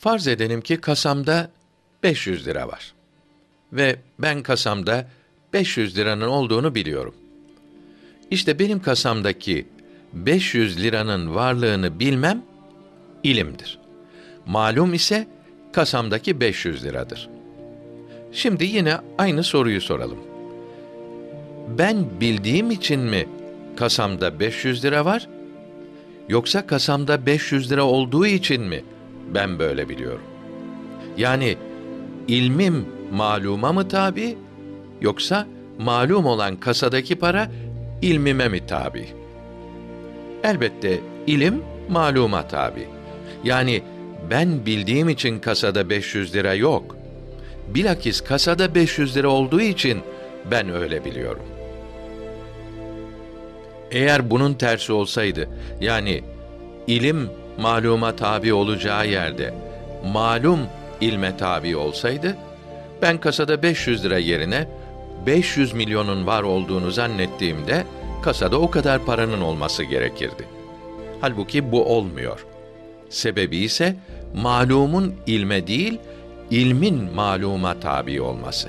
Farz edelim ki kasamda 500 lira var. Ve ben kasamda 500 liranın olduğunu biliyorum. İşte benim kasamdaki 500 liranın varlığını bilmem ilimdir. Malum ise kasamdaki 500 liradır. Şimdi yine aynı soruyu soralım. Ben bildiğim için mi kasamda 500 lira var? Yoksa kasamda 500 lira olduğu için mi ben böyle biliyorum? Yani ilmim maluma mı tabi yoksa malum olan kasadaki para ilmime mi tabi? Elbette ilim maluma tabi. Yani ben bildiğim için kasada 500 lira yok. Bilakis kasada 500 lira olduğu için ben öyle biliyorum. Eğer bunun tersi olsaydı, yani ilim maluma tabi olacağı yerde, malum ilme tabi olsaydı, ben kasada 500 lira yerine 500 milyonun var olduğunu zannettiğimde kasada o kadar paranın olması gerekirdi. Halbuki bu olmuyor. Sebebi ise malumun ilme değil, ilmin maluma tabi olması.